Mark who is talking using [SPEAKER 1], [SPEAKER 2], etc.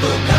[SPEAKER 1] tu.